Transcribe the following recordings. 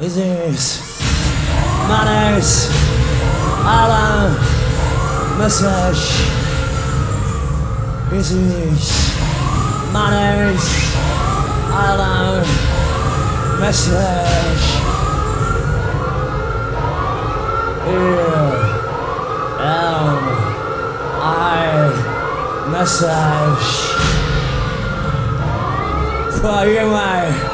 Is Manners Alan Message. This is Manners Alan Message. Here am I message for you, my.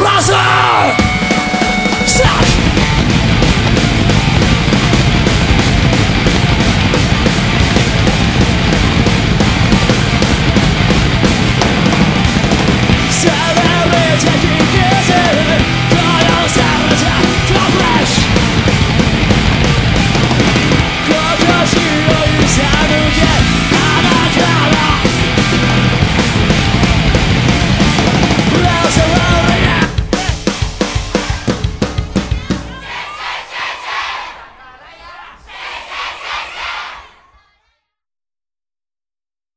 Russell! Stop!